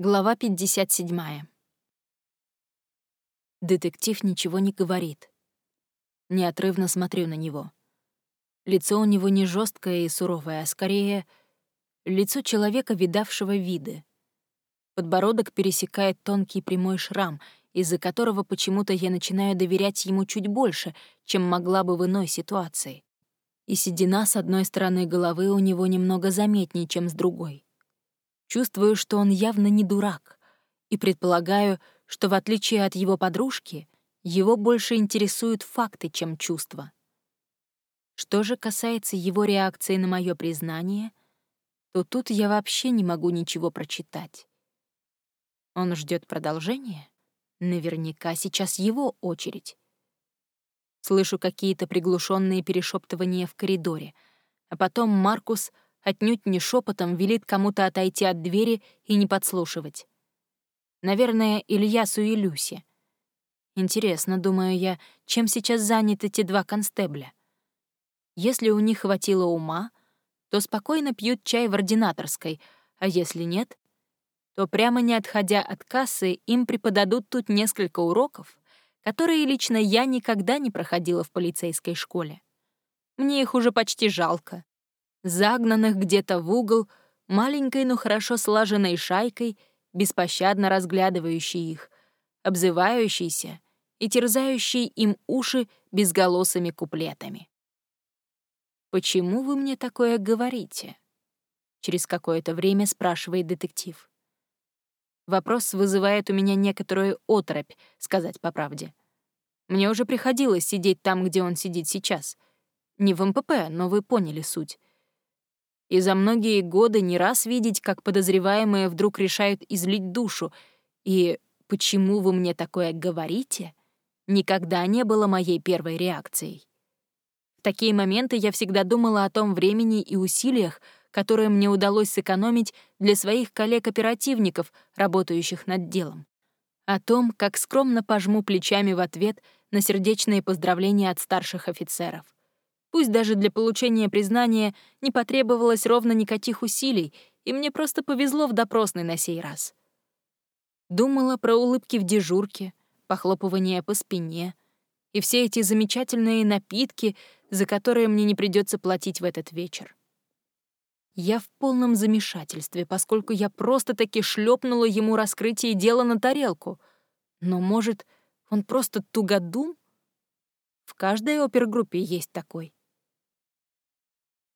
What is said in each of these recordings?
Глава 57. Детектив ничего не говорит. Неотрывно смотрю на него. Лицо у него не жесткое и суровое, а скорее лицо человека, видавшего виды. Подбородок пересекает тонкий прямой шрам, из-за которого почему-то я начинаю доверять ему чуть больше, чем могла бы в иной ситуации. И седина с одной стороны головы у него немного заметнее, чем с другой. Чувствую, что он явно не дурак, и предполагаю, что в отличие от его подружки, его больше интересуют факты, чем чувства. Что же касается его реакции на мое признание, то тут я вообще не могу ничего прочитать. Он ждет продолжения? Наверняка сейчас его очередь. Слышу какие-то приглушенные перешептывания в коридоре, а потом Маркус — отнюдь не шепотом велит кому-то отойти от двери и не подслушивать. Наверное, Ильясу и Люсе. Интересно, думаю я, чем сейчас заняты эти два констебля. Если у них хватило ума, то спокойно пьют чай в ординаторской, а если нет, то прямо не отходя от кассы им преподадут тут несколько уроков, которые лично я никогда не проходила в полицейской школе. Мне их уже почти жалко загнанных где-то в угол, маленькой, но хорошо слаженной шайкой, беспощадно разглядывающей их, обзывающейся и терзающей им уши безголосыми куплетами. «Почему вы мне такое говорите?» Через какое-то время спрашивает детектив. Вопрос вызывает у меня некоторую оторопь, сказать по правде. Мне уже приходилось сидеть там, где он сидит сейчас. Не в МПП, но вы поняли суть и за многие годы не раз видеть, как подозреваемые вдруг решают излить душу, и «почему вы мне такое говорите?» никогда не было моей первой реакцией. В такие моменты я всегда думала о том времени и усилиях, которые мне удалось сэкономить для своих коллег-оперативников, работающих над делом. О том, как скромно пожму плечами в ответ на сердечные поздравления от старших офицеров. Пусть даже для получения признания не потребовалось ровно никаких усилий, и мне просто повезло в допросной на сей раз. Думала про улыбки в дежурке, похлопывание по спине и все эти замечательные напитки, за которые мне не придется платить в этот вечер. Я в полном замешательстве, поскольку я просто-таки шлепнула ему раскрытие дела на тарелку. Но, может, он просто тугодум? В каждой опергруппе есть такой.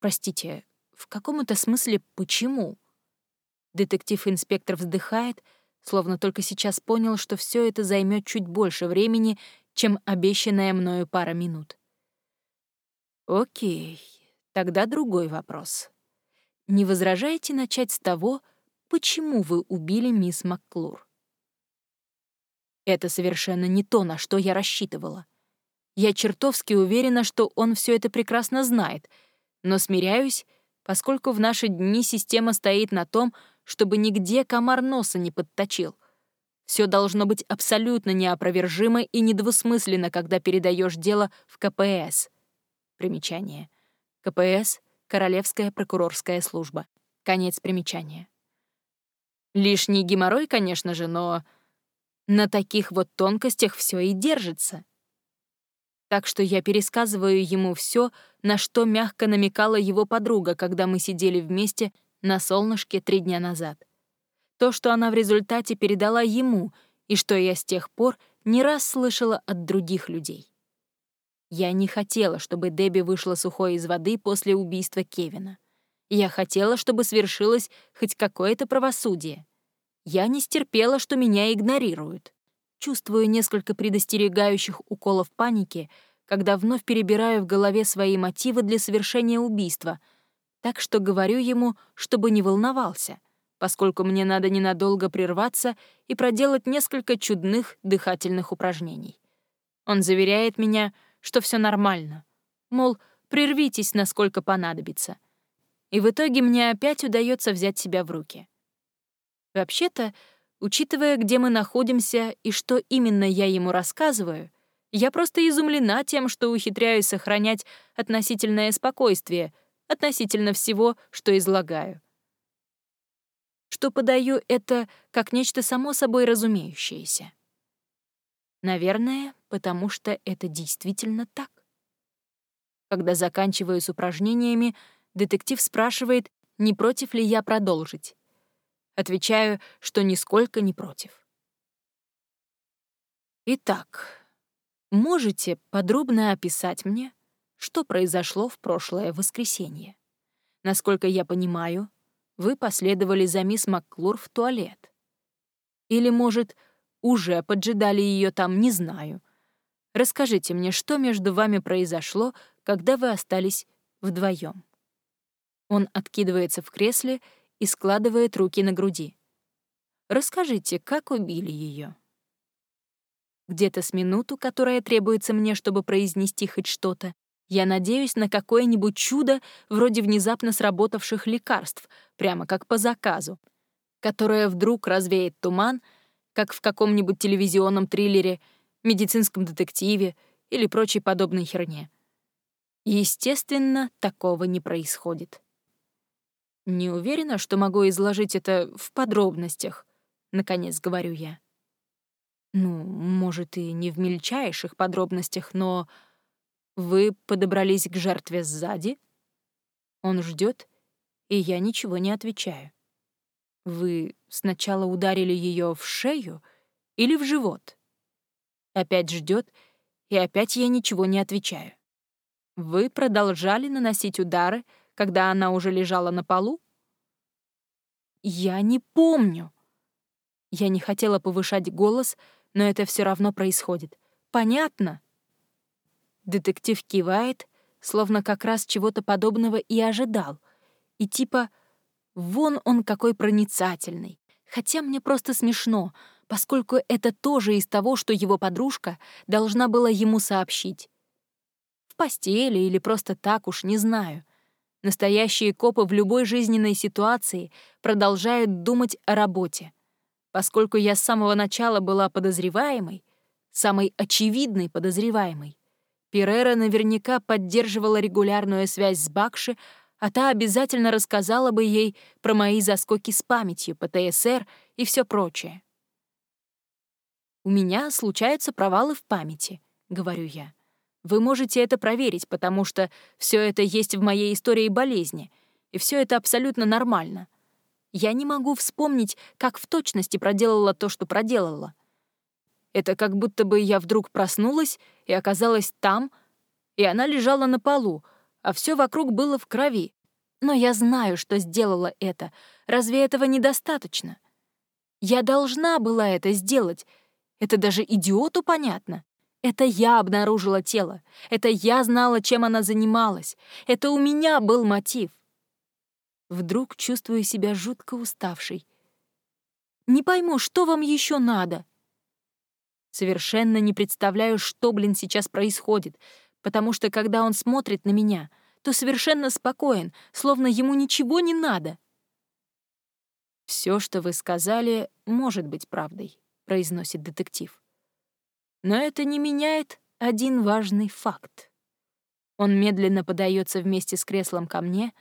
Простите, в каком-то смысле почему? Детектив-инспектор вздыхает, словно только сейчас понял, что все это займет чуть больше времени, чем обещанная мною пара минут. Окей, тогда другой вопрос. Не возражаете начать с того, почему вы убили мисс Макклур? Это совершенно не то, на что я рассчитывала. Я чертовски уверена, что он все это прекрасно знает — но смиряюсь, поскольку в наши дни система стоит на том, чтобы нигде комар носа не подточил. Все должно быть абсолютно неопровержимо и недвусмысленно, когда передаешь дело в КПС. Примечание. КПС — Королевская прокурорская служба. Конец примечания. Лишний геморрой, конечно же, но на таких вот тонкостях все и держится так что я пересказываю ему все, на что мягко намекала его подруга, когда мы сидели вместе на солнышке три дня назад. То, что она в результате передала ему, и что я с тех пор не раз слышала от других людей. Я не хотела, чтобы Дебби вышла сухой из воды после убийства Кевина. Я хотела, чтобы свершилось хоть какое-то правосудие. Я не стерпела, что меня игнорируют. Чувствую несколько предостерегающих уколов паники, когда вновь перебираю в голове свои мотивы для совершения убийства, так что говорю ему, чтобы не волновался, поскольку мне надо ненадолго прерваться и проделать несколько чудных дыхательных упражнений. Он заверяет меня, что все нормально, мол, прервитесь, насколько понадобится. И в итоге мне опять удается взять себя в руки. Вообще-то, Учитывая, где мы находимся и что именно я ему рассказываю, я просто изумлена тем, что ухитряюсь сохранять относительное спокойствие относительно всего, что излагаю. что подаю это как нечто само собой разумеющееся. Наверное, потому что это действительно так. Когда заканчиваю с упражнениями, детектив спрашивает, не против ли я продолжить. Отвечаю, что нисколько не против. Итак, можете подробно описать мне, что произошло в прошлое воскресенье? Насколько я понимаю, вы последовали за мисс Макклур в туалет. Или, может, уже поджидали ее там, не знаю. Расскажите мне, что между вами произошло, когда вы остались вдвоем. Он откидывается в кресле и складывает руки на груди. Расскажите, как убили ее. Где-то с минуту, которая требуется мне, чтобы произнести хоть что-то, я надеюсь на какое-нибудь чудо вроде внезапно сработавших лекарств, прямо как по заказу, которое вдруг развеет туман, как в каком-нибудь телевизионном триллере, медицинском детективе или прочей подобной херне. Естественно, такого не происходит. Не уверена, что могу изложить это в подробностях, наконец говорю я. Ну, может, и не в мельчайших подробностях, но вы подобрались к жертве сзади? Он ждет, и я ничего не отвечаю. Вы сначала ударили ее в шею или в живот? Опять ждет, и опять я ничего не отвечаю. Вы продолжали наносить удары, когда она уже лежала на полу? Я не помню. Я не хотела повышать голос, но это все равно происходит. Понятно? Детектив кивает, словно как раз чего-то подобного и ожидал. И типа «вон он какой проницательный». Хотя мне просто смешно, поскольку это тоже из того, что его подружка должна была ему сообщить. В постели или просто так уж, не знаю. Настоящие копы в любой жизненной ситуации продолжают думать о работе. Поскольку я с самого начала была подозреваемой, самой очевидной подозреваемой, Перера наверняка поддерживала регулярную связь с Бакши, а та обязательно рассказала бы ей про мои заскоки с памятью, ПТСР и все прочее. «У меня случаются провалы в памяти», — говорю я. «Вы можете это проверить, потому что все это есть в моей истории болезни, и все это абсолютно нормально. Я не могу вспомнить, как в точности проделала то, что проделала. Это как будто бы я вдруг проснулась и оказалась там, и она лежала на полу, а все вокруг было в крови. Но я знаю, что сделала это. Разве этого недостаточно? Я должна была это сделать. Это даже идиоту понятно. Это я обнаружила тело. Это я знала, чем она занималась. Это у меня был мотив. Вдруг чувствую себя жутко уставшей. Не пойму, что вам еще надо? Совершенно не представляю, что, блин, сейчас происходит, потому что, когда он смотрит на меня, то совершенно спокоен, словно ему ничего не надо. Все, что вы сказали, может быть правдой», — произносит детектив. «Но это не меняет один важный факт». Он медленно подается вместе с креслом ко мне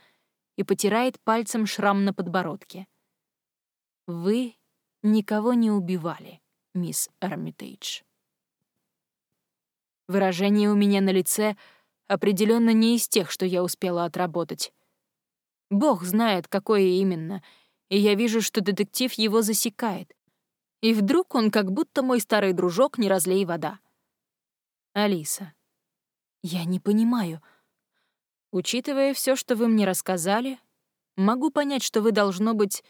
и потирает пальцем шрам на подбородке. «Вы никого не убивали» мисс Армитейдж. Выражение у меня на лице определенно не из тех, что я успела отработать. Бог знает, какое именно, и я вижу, что детектив его засекает. И вдруг он как будто мой старый дружок «Не разлей вода». Алиса. Я не понимаю. Учитывая все, что вы мне рассказали, могу понять, что вы должно быть...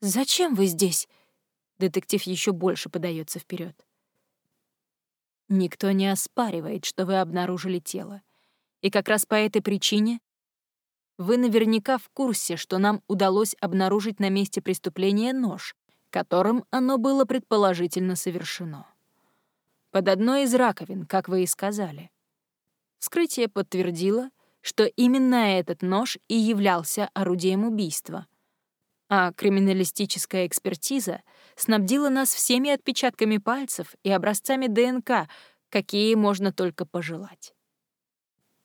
Зачем вы здесь? Детектив еще больше подается вперед. Никто не оспаривает, что вы обнаружили тело. И как раз по этой причине вы наверняка в курсе, что нам удалось обнаружить на месте преступления нож, которым оно было предположительно совершено. Под одной из раковин, как вы и сказали. Вскрытие подтвердило, что именно этот нож и являлся орудием убийства — а криминалистическая экспертиза снабдила нас всеми отпечатками пальцев и образцами ДНК, какие можно только пожелать.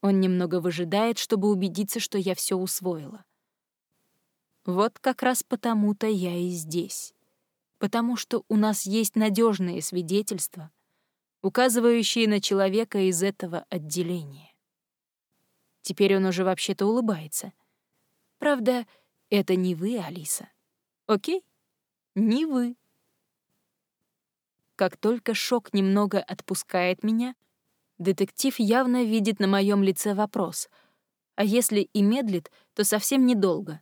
Он немного выжидает, чтобы убедиться, что я все усвоила. Вот как раз потому-то я и здесь. Потому что у нас есть надежные свидетельства, указывающие на человека из этого отделения. Теперь он уже вообще-то улыбается. Правда, это не вы, Алиса. Окей? Не вы. Как только шок немного отпускает меня, детектив явно видит на моем лице вопрос, а если и медлит, то совсем недолго.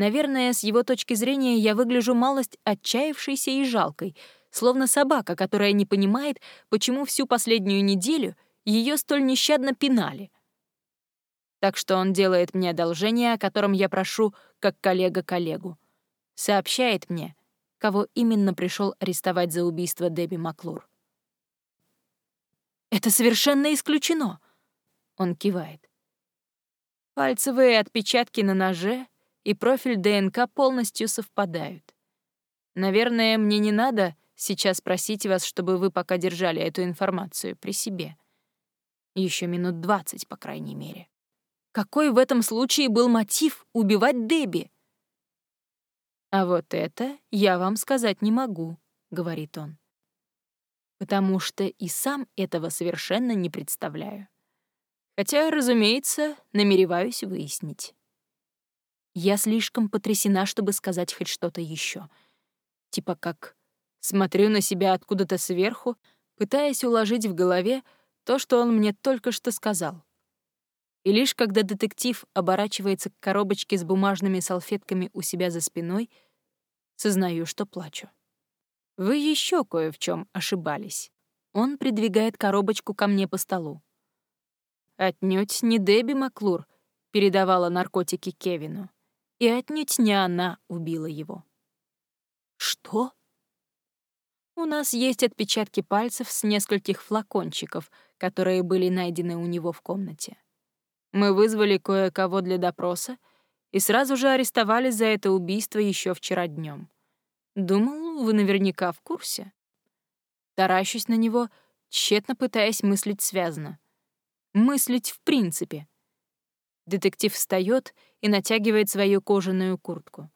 Наверное, с его точки зрения я выгляжу малость отчаявшейся и жалкой, словно собака, которая не понимает, почему всю последнюю неделю ее столь нещадно пинали. Так что он делает мне одолжение, о котором я прошу как коллега коллегу. Сообщает мне, кого именно пришел арестовать за убийство Дебби Маклур. «Это совершенно исключено!» Он кивает. Пальцевые отпечатки на ноже и профиль ДНК полностью совпадают. Наверное, мне не надо сейчас просить вас, чтобы вы пока держали эту информацию при себе. Еще минут двадцать, по крайней мере. Какой в этом случае был мотив убивать Дебби? «А вот это я вам сказать не могу», — говорит он. «Потому что и сам этого совершенно не представляю. Хотя, разумеется, намереваюсь выяснить». Я слишком потрясена, чтобы сказать хоть что-то еще. Типа как смотрю на себя откуда-то сверху, пытаясь уложить в голове то, что он мне только что сказал. И лишь когда детектив оборачивается к коробочке с бумажными салфетками у себя за спиной, сознаю, что плачу. Вы еще кое в чем ошибались. Он придвигает коробочку ко мне по столу. Отнюдь не Дебби Маклур передавала наркотики Кевину, и отнюдь не она убила его. Что? У нас есть отпечатки пальцев с нескольких флакончиков, которые были найдены у него в комнате. Мы вызвали кое-кого для допроса и сразу же арестовали за это убийство еще вчера днем. Думал, вы наверняка в курсе. Таращусь на него, тщетно пытаясь мыслить связно. Мыслить в принципе. Детектив встает и натягивает свою кожаную куртку.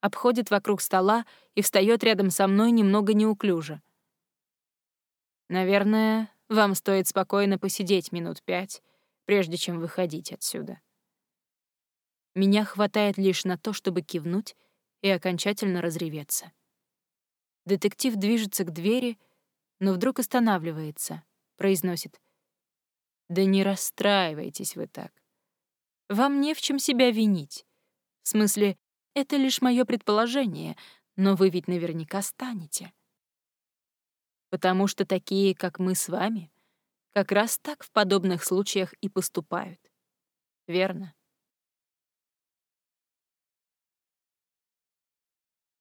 Обходит вокруг стола и встает рядом со мной немного неуклюже. Наверное, вам стоит спокойно посидеть минут пять прежде чем выходить отсюда. Меня хватает лишь на то, чтобы кивнуть и окончательно разреветься. Детектив движется к двери, но вдруг останавливается, произносит. «Да не расстраивайтесь вы так. Вам не в чем себя винить. В смысле, это лишь мое предположение, но вы ведь наверняка станете. Потому что такие, как мы с вами, как раз так в подобных случаях и поступают. Верно?